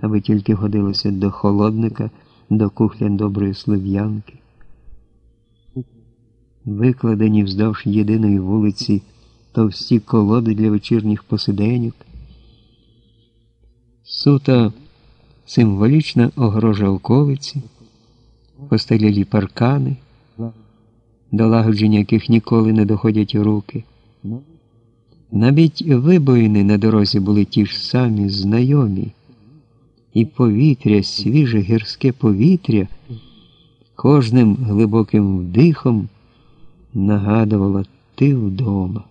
аби тільки годилося до холодника, до кухля доброї слов'янки. Викладені вздовж єдиної вулиці товсті колоди для вечірніх посиденьок. Сута символічна огорожа околиці, постелілі паркани, до лагодження яких ніколи не доходять руки. Навіть вибоїни на дорозі були ті ж самі знайомі, і повітря, свіже гірське повітря, кожним глибоким вдихом нагадувало ти вдома.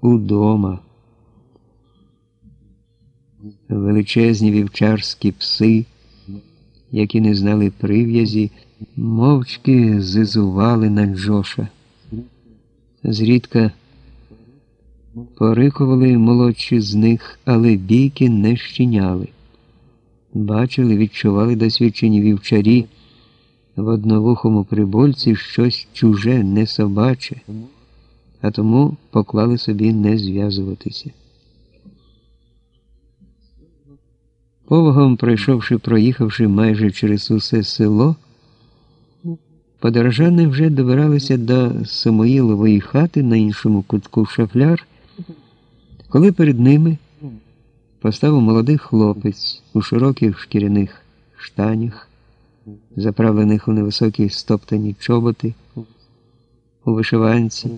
Удома. Величезні вівчарські пси, які не знали прив'язі, мовчки зизували на Джоша. Зрідка порикували молодші з них, але бійки не щиняли. Бачили, відчували досвідчені вівчарі. В одновухому прибульці щось чуже, не собаче, а тому поклали собі не зв'язуватися. Повагом пройшовши, проїхавши майже через усе село, подорожани вже добиралися до Самоїлової хати на іншому кутку шафляр, коли перед ними поставив молодий хлопець у широких шкіряних штанях, заправлених у невисокі стоптані чоботи, у вишиванці,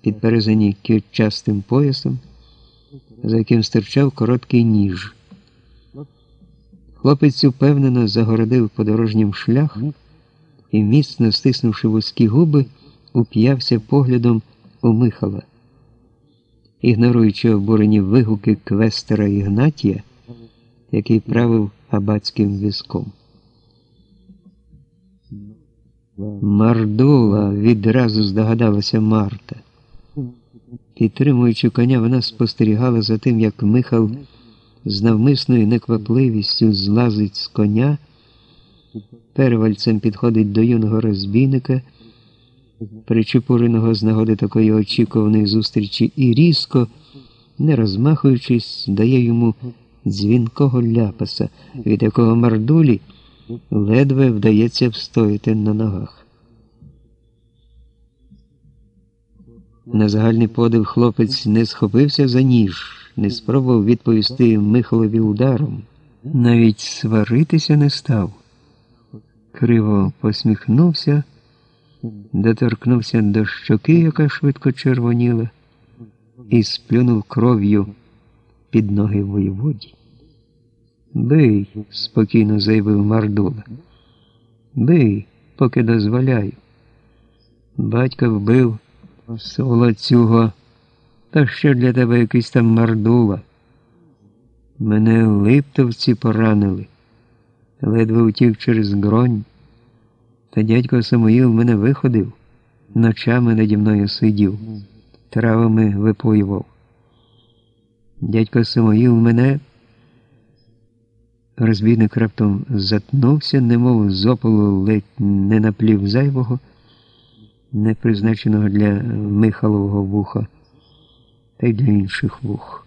підперезані кютчастим поясом, за яким стирчав короткий ніж. Хлопець упевнено загородив подорожнім шлях і, міцно стиснувши вузькі губи, уп'явся поглядом у Михала. Ігноруючи обурені вигуки квестера Ігнатія, який правив абатським візком. Мардула відразу здогадалася Марта. Підтримуючи коня, вона спостерігала за тим, як Михал з навмисною неквапливістю злазить з коня, перевальцем підходить до юного розбійника, причепуреного з нагоди такої очікуваної зустрічі, і різко, не розмахуючись, дає йому дзвінкого ляпаса, від якого мардулі ледве вдається встояти на ногах. На загальний подив хлопець не схопився за ніж, не спробував відповісти Михалові ударом, навіть сваритися не став. Криво посміхнувся, доторкнувся до щоки, яка швидко червоніла, і сплюнув кров'ю під ноги воєводі. Бий, спокійно заявив Мардула. Бий, поки дозволяю. Батько вбив солоцюго, та що для тебе якийсь там мардула. Мене липтовці поранили, ледве утік через гронь. Та дядько Самуїл мене виходив, ночами наді мною сидів, травами випоював. Дядько Самуїл мене. Розбійник раптом затнувся, немов з опалу ледь не наплів зайвого, не призначеного для Михалового вуха, та й для інших вух.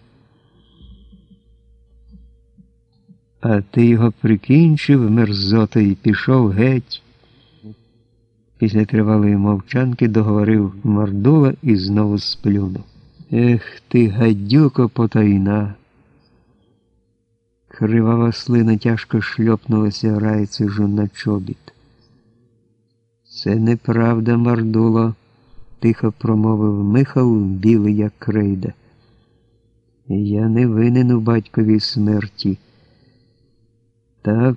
А ти його прикінчив, мерзота, і пішов геть. Після тривалої мовчанки договорив Мордула і знову сплюнув. Ех ти, гадюко потайна. Кривава слина тяжко шльопнулася райцежу на чобіт. Це неправда, Мардуло, тихо промовив Михал, білий, як крейда. Я не винен у батьковій смерті. Так,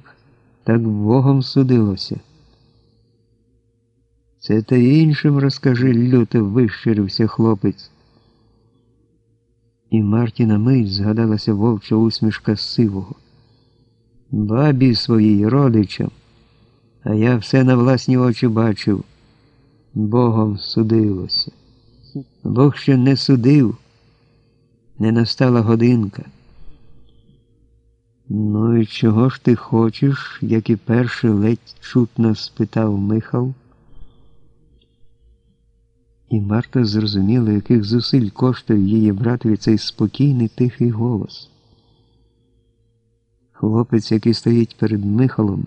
так Богом судилося. Це та іншим розкажи, люто вищирився хлопець. І Мартіна мить згадалася вовча усмішка сивого. Бабі своїй родичам, а я все на власні очі бачив. Богом судилося. Бог ще не судив, не настала годинка. Ну і чого ж ти хочеш, як і перший ледь чутно спитав Михал? І Марта зрозуміла, яких зусиль коштує її братові цей спокійний тихий голос. Хлопець, який стоїть перед Михалом,